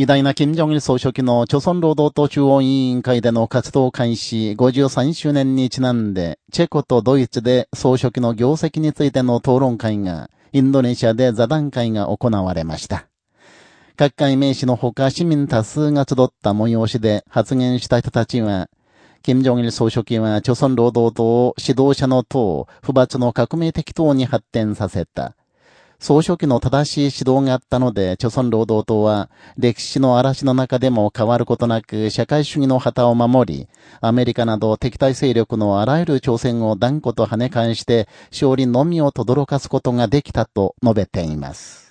偉大な金正日総書記の朝鮮労働党中央委員会での活動開始53周年にちなんで、チェコとドイツで総書記の業績についての討論会が、インドネシアで座談会が行われました。各界名士のほか市民多数が集った催しで発言した人たちは、金正日総書記は朝鮮労働党を指導者の党、不罰の革命的党に発展させた。総書記の正しい指導があったので、朝鮮労働党は、歴史の嵐の中でも変わることなく、社会主義の旗を守り、アメリカなど敵対勢力のあらゆる挑戦を断固と跳ね返して、勝利のみを轟かすことができたと述べています。